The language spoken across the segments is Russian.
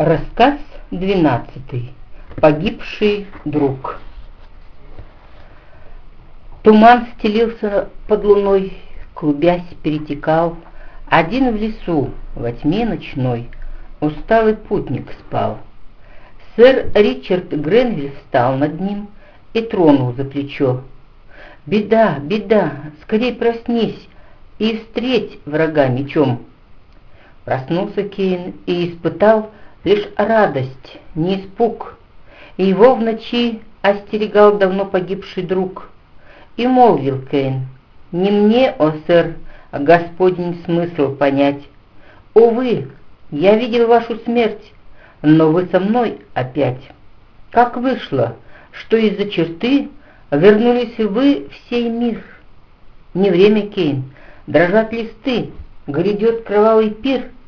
Рассказ двенадцатый. Погибший друг. Туман стелился под луной, клубясь перетекал. Один в лесу, во тьме ночной, усталый путник спал. Сэр Ричард Гренвилл встал над ним и тронул за плечо. «Беда, беда, скорей проснись и встреть врага мечом!» Проснулся Кейн и испытал лишь радость, не испуг. И его в ночи остерегал давно погибший друг. И молвил Кейн, «Не мне, о сэр, Господень смысл понять. Увы, я видел вашу смерть, но вы со мной опять. Как вышло, что из-за черты вернулись вы в сей мир? Не время, Кейн, дрожат листы, грядет кровавый пир —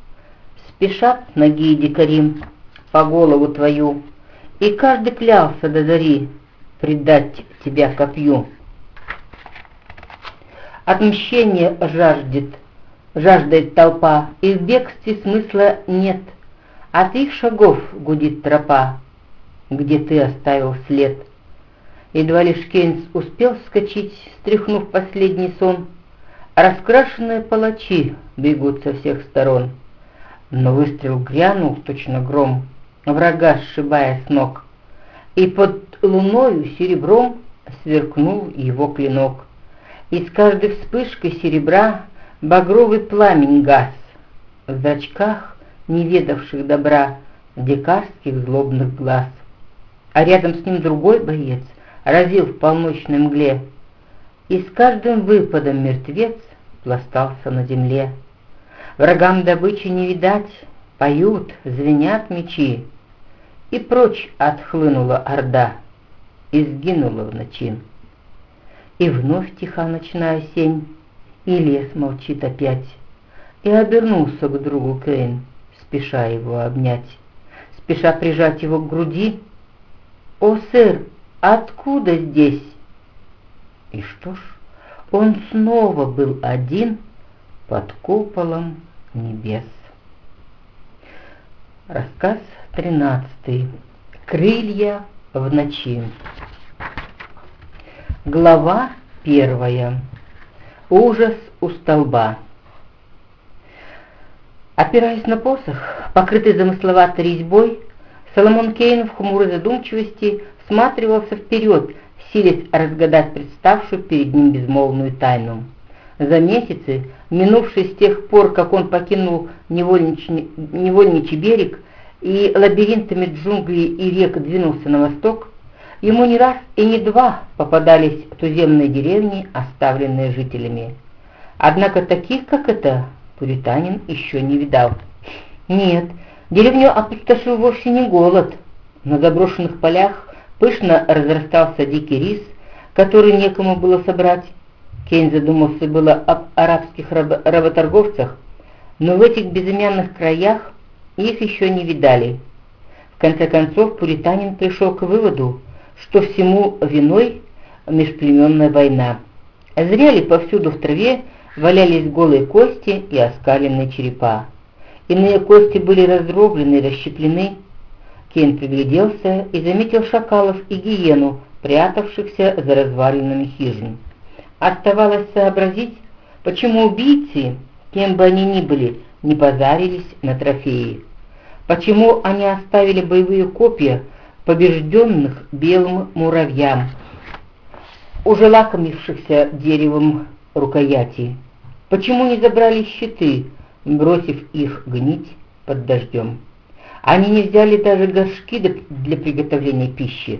Спешат ноги дикари по голову твою, И каждый клялся до зари предать тебя копью. Отмщение жаждет, жаждает толпа, И в бегстве смысла нет. От их шагов гудит тропа, Где ты оставил след. Едва лишь Кейнс успел вскочить, Стряхнув последний сон, Раскрашенные палачи бегут со всех сторон — но выстрел грянул, точно гром, врага сшибая с ног, и под луною серебром сверкнул его клинок. И с каждой вспышкой серебра багровый пламень гас, в зрачках, не ведавших добра, дикарских злобных глаз. А рядом с ним другой боец разил в полночной мгле, и с каждым выпадом мертвец пластался на земле. Врагам добычи не видать, поют, звенят мечи. И прочь отхлынула орда, и сгинула в ночи. И вновь тиха ночная сень, и лес молчит опять. И обернулся к другу Кейн, спеша его обнять, спеша прижать его к груди. «О, сэр, откуда здесь?» И что ж, он снова был один — под куполом небес. Рассказ тринадцатый. Крылья в ночи. Глава первая. Ужас у столба. Опираясь на посох, покрытый замысловатой резьбой, Соломон Кейн в хмурой задумчивости всматривался вперед, силясь разгадать представшую перед ним безмолвную тайну. За месяцы, минувшие с тех пор, как он покинул невольничий, невольничий берег и лабиринтами джунглей и рек двинулся на восток, ему не раз и не два попадались туземные деревни, оставленные жителями. Однако таких, как это, пуританин еще не видал. Нет, деревню опустошил вовсе не голод. На заброшенных полях пышно разрастался дикий рис, который некому было собрать, Кейн задумался было об арабских раб работорговцах, но в этих безымянных краях их еще не видали. В конце концов, пуританин пришел к выводу, что всему виной межплеменная война. Зрели повсюду в траве валялись голые кости и оскаленные черепа. Иные кости были раздроблены и расщеплены. Кейн пригляделся и заметил шакалов и гиену, прятавшихся за развалинами хижин. Оставалось сообразить, почему убийцы, кем бы они ни были, не позарились на трофеи. Почему они оставили боевые копья побежденных белым муравьям, уже лакомившихся деревом рукояти? Почему не забрали щиты, бросив их гнить под дождем? Они не взяли даже горшки для приготовления пищи.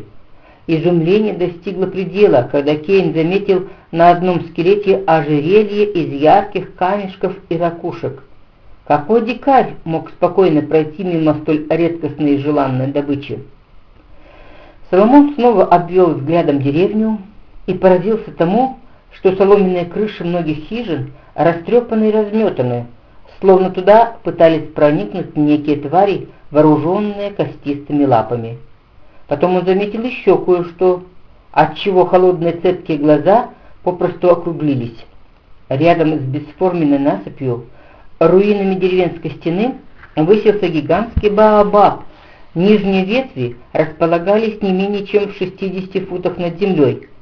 Изумление достигло предела, когда Кейн заметил на одном скелете ожерелье из ярких камешков и ракушек. Какой дикарь мог спокойно пройти мимо столь редкостной и желанной добычи? Соломон снова обвел взглядом деревню и поразился тому, что соломенные крыши многих хижин растрепаны и разметаны, словно туда пытались проникнуть некие твари, вооруженные костистыми лапами. Потом он заметил еще кое-что, отчего холодные цепкие глаза попросту округлились. Рядом с бесформенной насыпью, руинами деревенской стены, высился гигантский Баобаб. Нижние ветви располагались не менее чем в 60 футах над землей.